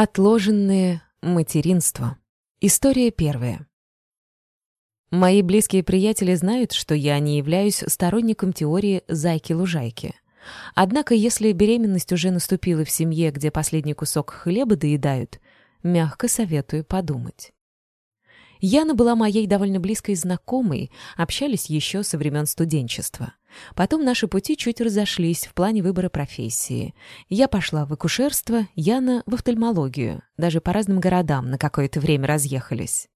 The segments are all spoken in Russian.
Отложенное материнство. История первая. Мои близкие приятели знают, что я не являюсь сторонником теории «зайки-лужайки». Однако, если беременность уже наступила в семье, где последний кусок хлеба доедают, мягко советую подумать. Яна была моей довольно близкой знакомой, общались еще со времен студенчества. Потом наши пути чуть разошлись в плане выбора профессии. Я пошла в акушерство, Яна — в офтальмологию. Даже по разным городам на какое-то время разъехались.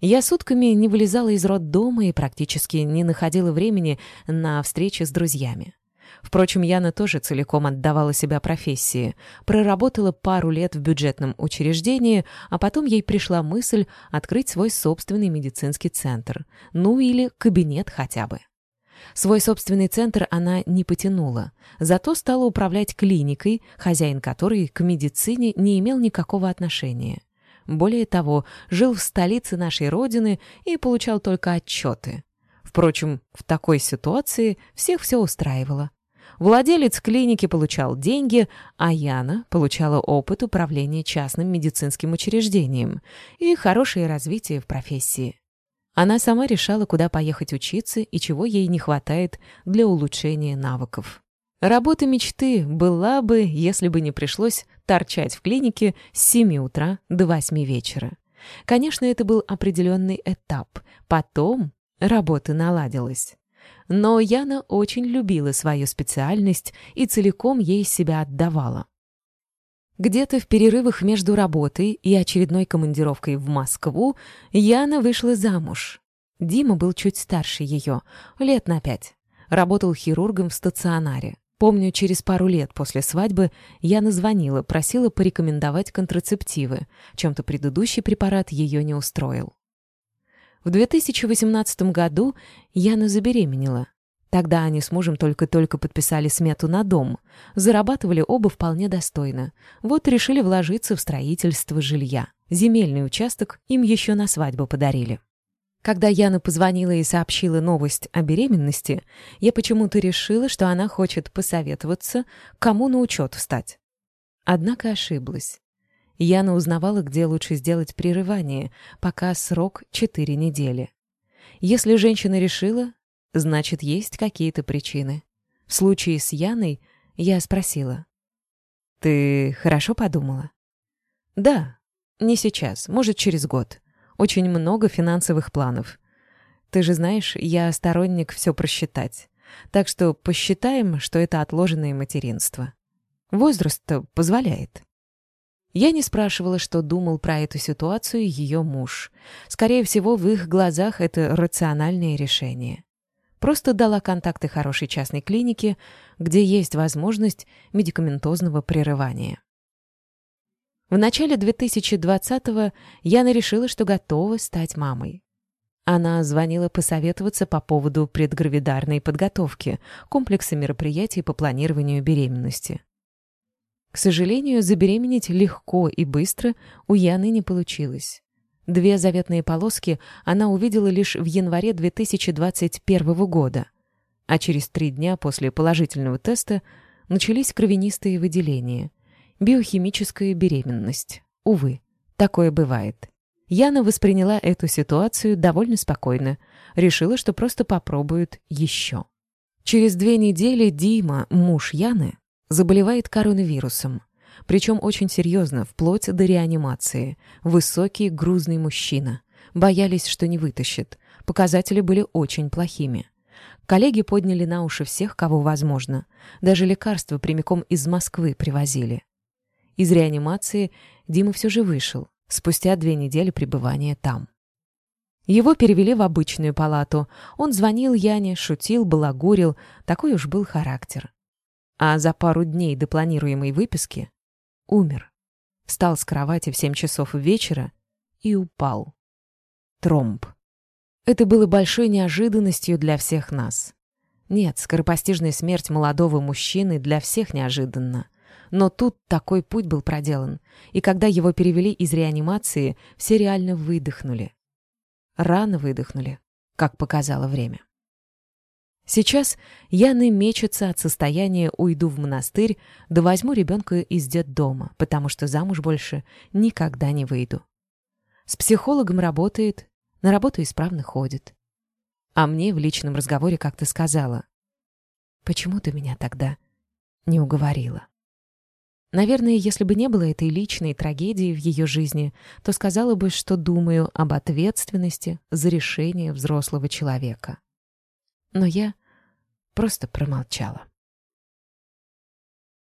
Я сутками не вылезала из роддома и практически не находила времени на встречи с друзьями. Впрочем, Яна тоже целиком отдавала себя профессии, проработала пару лет в бюджетном учреждении, а потом ей пришла мысль открыть свой собственный медицинский центр, ну или кабинет хотя бы. Свой собственный центр она не потянула, зато стала управлять клиникой, хозяин которой к медицине не имел никакого отношения. Более того, жил в столице нашей родины и получал только отчеты. Впрочем, в такой ситуации всех все устраивало. Владелец клиники получал деньги, а Яна получала опыт управления частным медицинским учреждением и хорошее развитие в профессии. Она сама решала, куда поехать учиться и чего ей не хватает для улучшения навыков. Работа мечты была бы, если бы не пришлось торчать в клинике с 7 утра до 8 вечера. Конечно, это был определенный этап. Потом работа наладилась. Но Яна очень любила свою специальность и целиком ей себя отдавала. Где-то в перерывах между работой и очередной командировкой в Москву Яна вышла замуж. Дима был чуть старше ее, лет на пять. Работал хирургом в стационаре. Помню, через пару лет после свадьбы Яна звонила, просила порекомендовать контрацептивы. Чем-то предыдущий препарат ее не устроил. В 2018 году Яна забеременела. Тогда они с мужем только-только подписали смету на дом. Зарабатывали оба вполне достойно. Вот решили вложиться в строительство жилья. Земельный участок им еще на свадьбу подарили. Когда Яна позвонила и сообщила новость о беременности, я почему-то решила, что она хочет посоветоваться, кому на учет встать. Однако ошиблась. Яна узнавала, где лучше сделать прерывание, пока срок четыре недели. Если женщина решила, значит, есть какие-то причины. В случае с Яной я спросила. «Ты хорошо подумала?» «Да, не сейчас, может, через год. Очень много финансовых планов. Ты же знаешь, я сторонник все просчитать. Так что посчитаем, что это отложенное материнство. Возраст позволяет». Я не спрашивала, что думал про эту ситуацию ее муж. Скорее всего, в их глазах это рациональное решение. Просто дала контакты хорошей частной клиники, где есть возможность медикаментозного прерывания. В начале 2020-го Яна решила, что готова стать мамой. Она звонила посоветоваться по поводу предгравидарной подготовки, комплекса мероприятий по планированию беременности. К сожалению, забеременеть легко и быстро у Яны не получилось. Две заветные полоски она увидела лишь в январе 2021 года, а через три дня после положительного теста начались кровянистые выделения. Биохимическая беременность. Увы, такое бывает. Яна восприняла эту ситуацию довольно спокойно, решила, что просто попробует еще. Через две недели Дима, муж Яны, Заболевает коронавирусом. Причем очень серьезно, вплоть до реанимации. Высокий, грузный мужчина. Боялись, что не вытащит. Показатели были очень плохими. Коллеги подняли на уши всех, кого возможно. Даже лекарства прямиком из Москвы привозили. Из реанимации Дима все же вышел, спустя две недели пребывания там. Его перевели в обычную палату. Он звонил Яне, шутил, балагурил. Такой уж был характер а за пару дней до планируемой выписки умер. Встал с кровати в семь часов вечера и упал. Тромб. Это было большой неожиданностью для всех нас. Нет, скоропостижная смерть молодого мужчины для всех неожиданна. Но тут такой путь был проделан, и когда его перевели из реанимации, все реально выдохнули. Рано выдохнули, как показало время. Сейчас Яны мечется от состояния «уйду в монастырь», да возьму ребенка из детдома, потому что замуж больше никогда не выйду. С психологом работает, на работу исправно ходит. А мне в личном разговоре как-то сказала, «Почему ты меня тогда не уговорила?» Наверное, если бы не было этой личной трагедии в ее жизни, то сказала бы, что думаю об ответственности за решение взрослого человека. Но я просто промолчала.